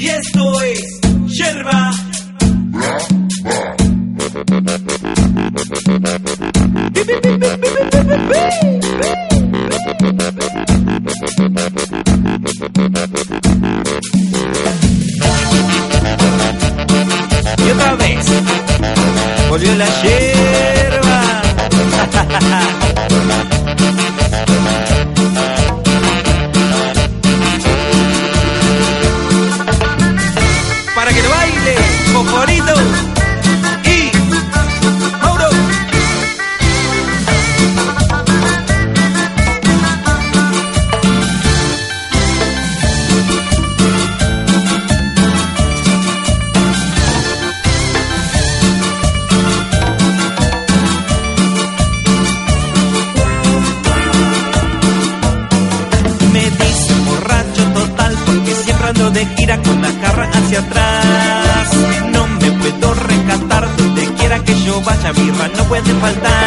Y esto es Yerba Y otra vez volvió la yerba. de gira con la carra hacia atrás. No me puedo rescatar donde quiera que yo vaya, birra no puede faltar.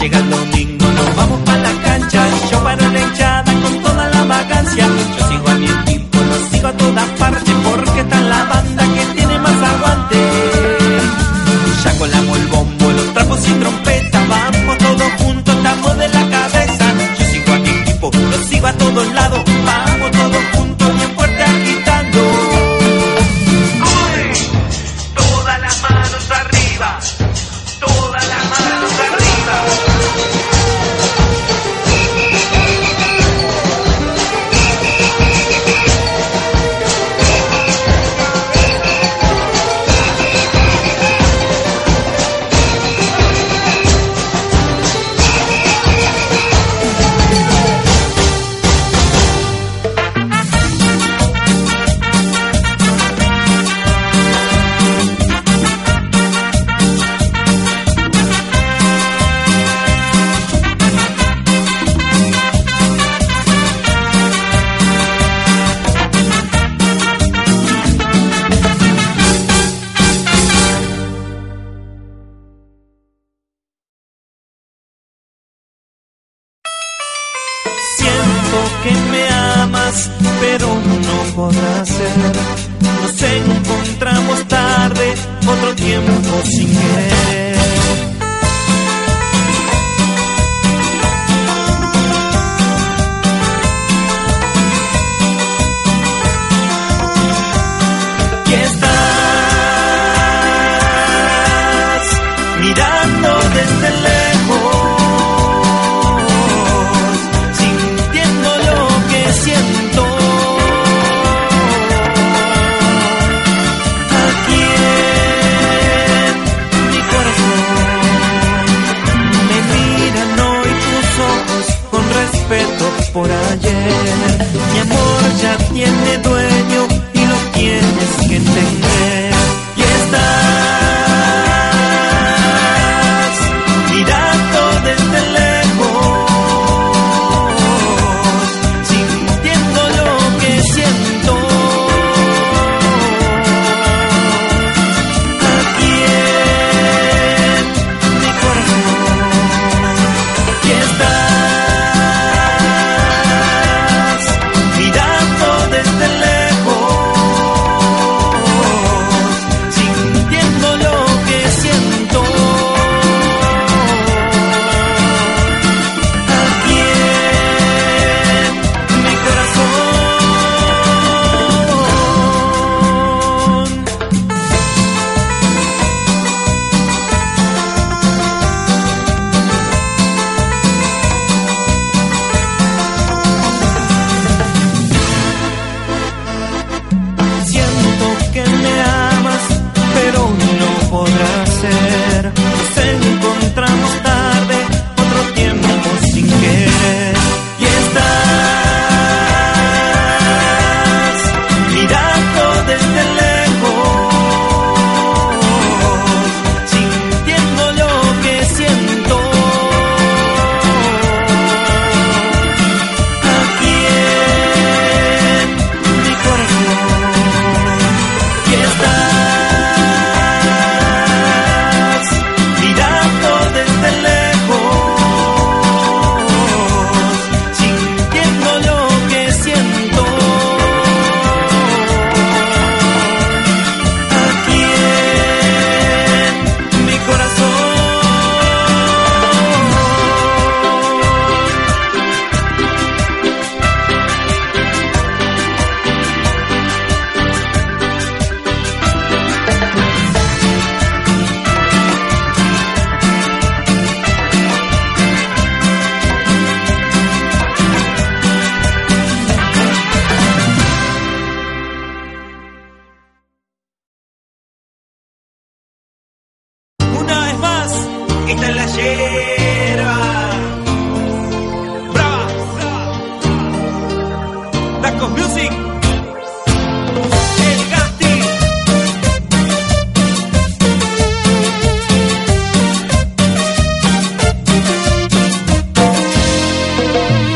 llega el domingo, nos vamos para la cancha. Música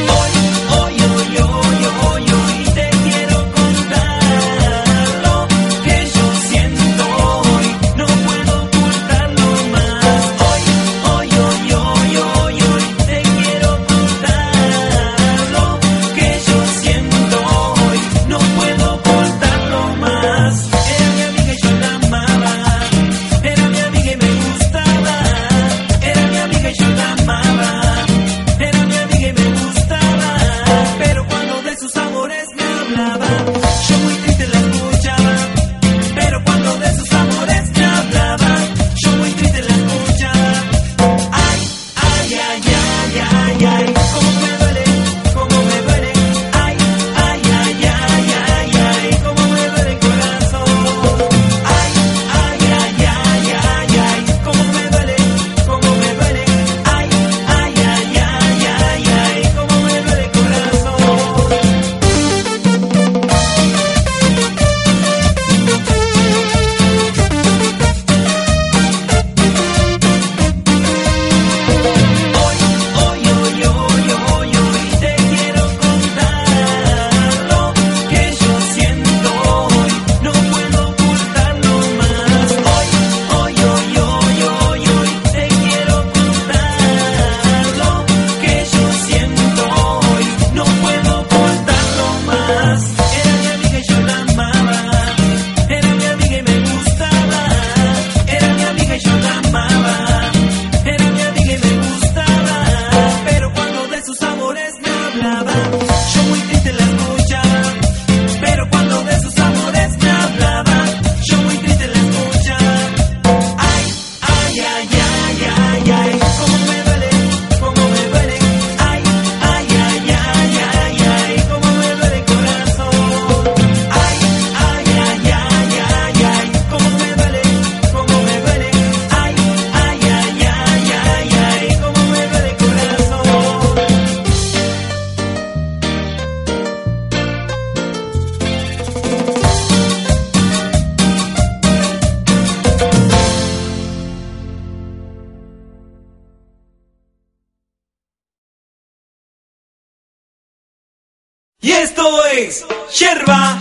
es yerba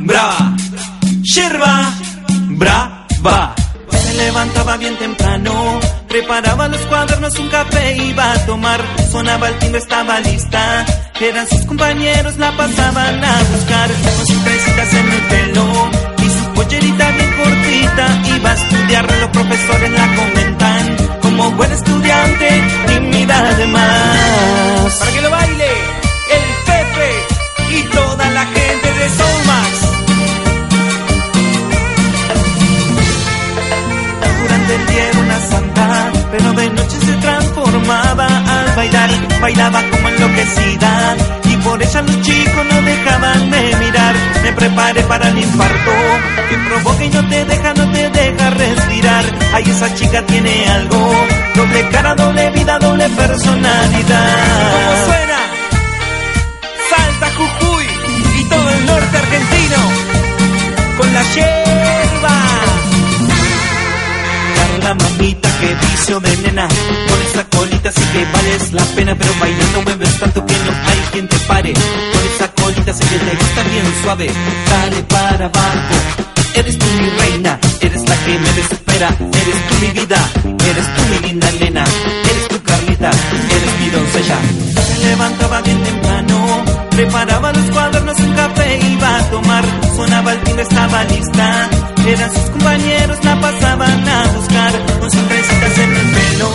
brava, yerba brava. Se levantaba bien temprano, preparaba los cuadernos, un café iba a tomar. Sonaba el timbre, estaba lista. Eran sus compañeros, la pasaban a buscar. Con sus trencitas en el pelo y su pollerita bien cortita. Iba a estudiar, los profesores la comentaron esa chica tiene algo. Doble cara, doble vida, doble personalidad. ¿Cómo suena? Salta Jujuy y todo el norte argentino. Con la yerba. Carla mamita, que vicio de nena. Con esa colita sí que vales la pena. Pero bailando mueves tanto que no hay quien te pare. Con esa colita sé que te gusta bien suave. Dale para abajo. Eres tú mi reina que me desespera. Eres tú mi vida, eres tú mi linda nena, eres tu Carlita, eres mi doncella. Se levantaba bien temprano, preparaba los cuadernos, un café iba a tomar. Sonaba el timbre, estaba lista. Eran sus compañeros, la pasaban a buscar. Con sonrisitas en el pelo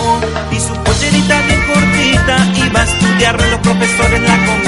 y su pollerita bien cortita. Iba a estudiar, los profesores la comida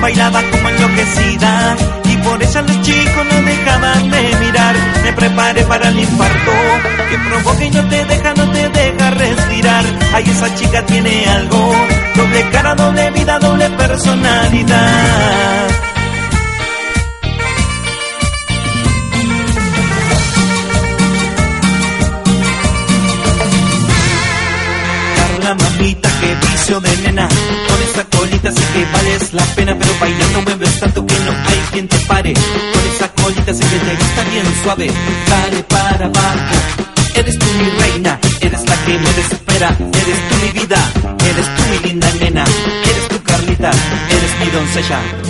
bailaba como enloquecida y por eso los chicos no dejaban de mirar. Me preparé para el infarto que provoca y no te deja, no te deja respirar. Ay, esa chica tiene algo, doble cara, doble vida, doble personalidad. suave, dale para abajo. Eres tú mi reina, eres la que me desespera, eres tú mi vida, eres tú mi linda nena, eres tu Carlita, eres mi doncella.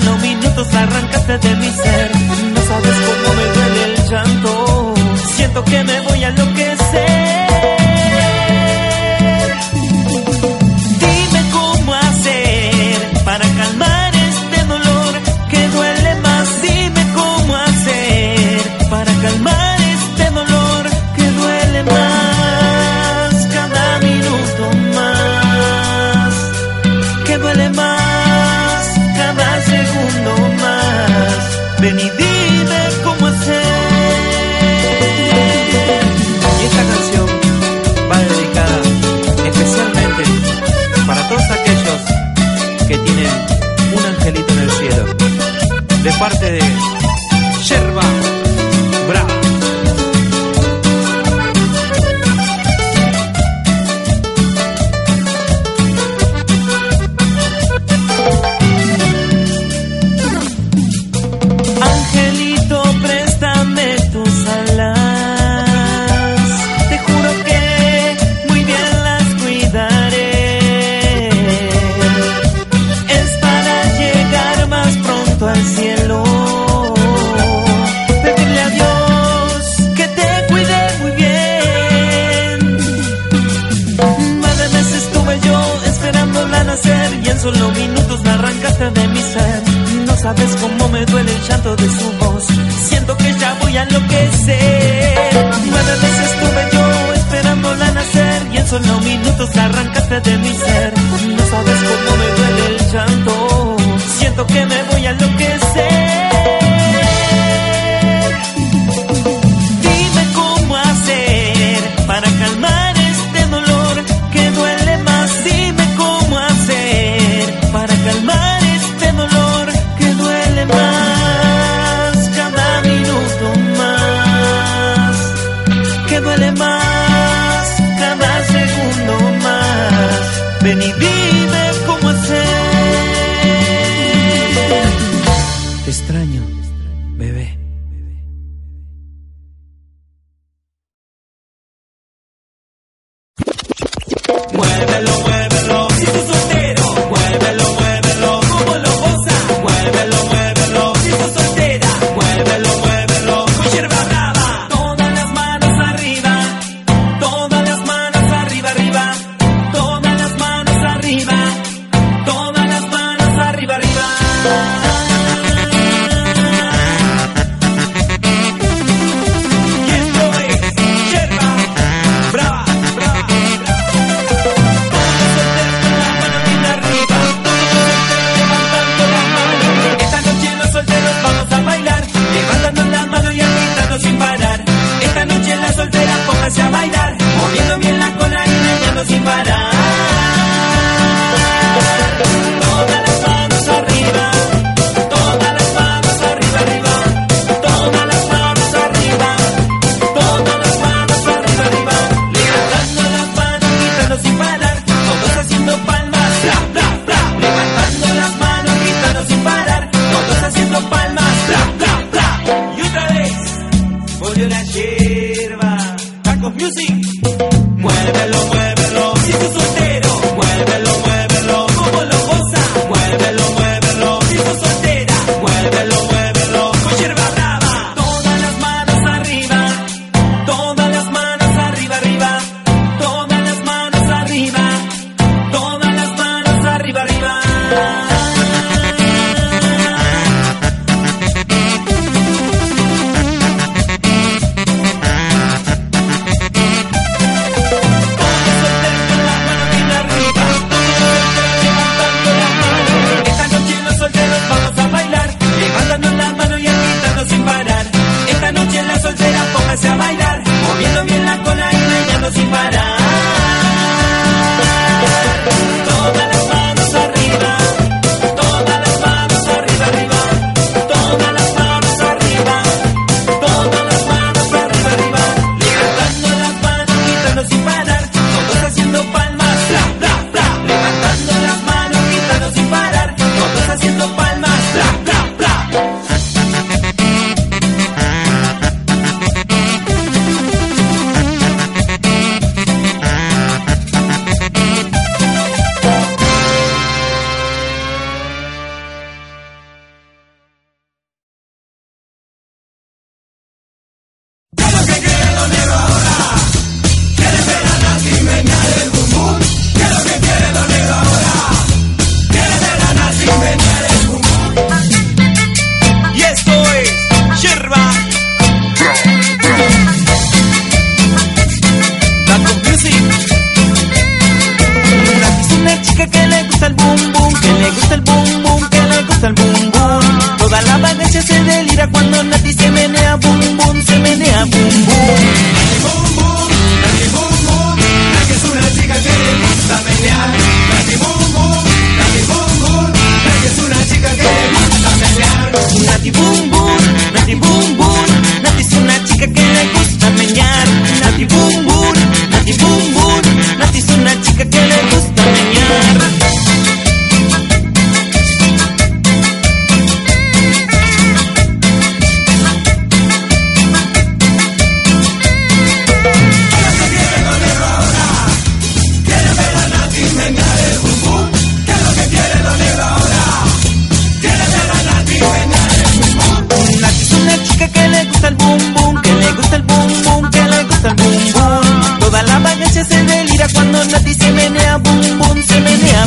solo minutos arrancaste de mi ser. como me duele el llanto de su voz. Siento que ya voy a enloquecer. Nueve meses estuve yo esperándola nacer y en solo minutos arrancaste de mi ser. No sabes cómo me duele el llanto. Siento que me voy a enloquecer. Ven y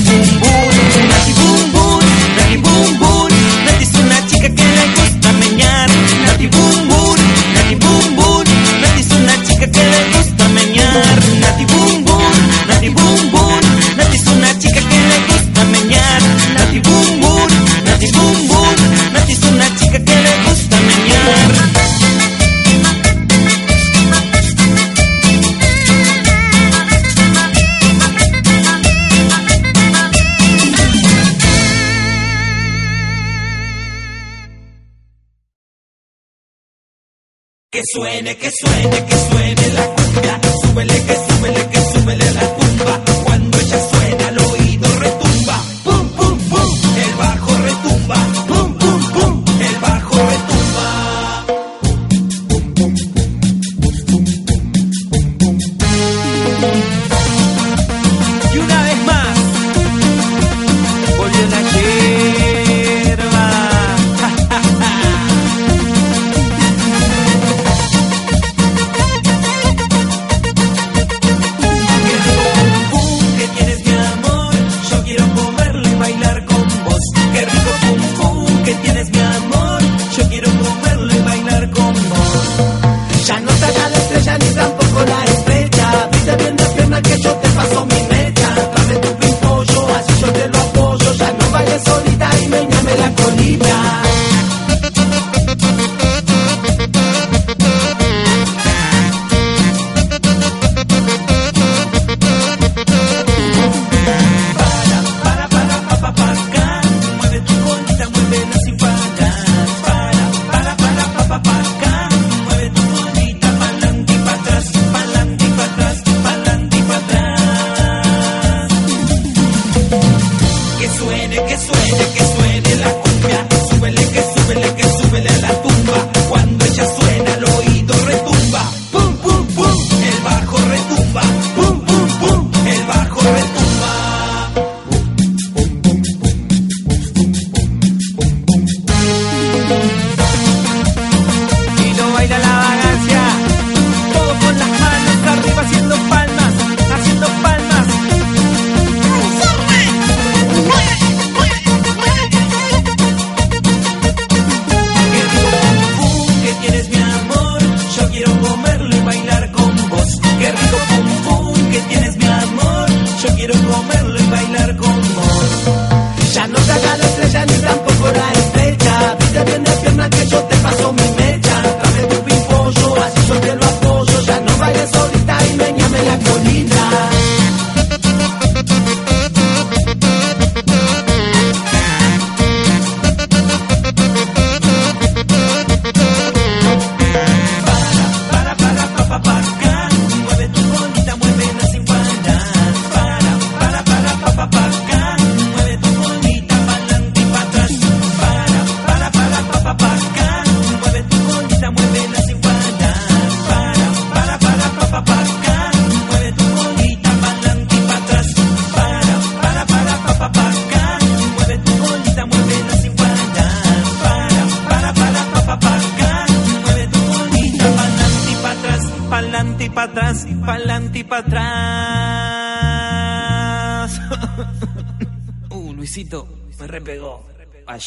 Ooh. que suene.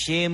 Atrás. uh,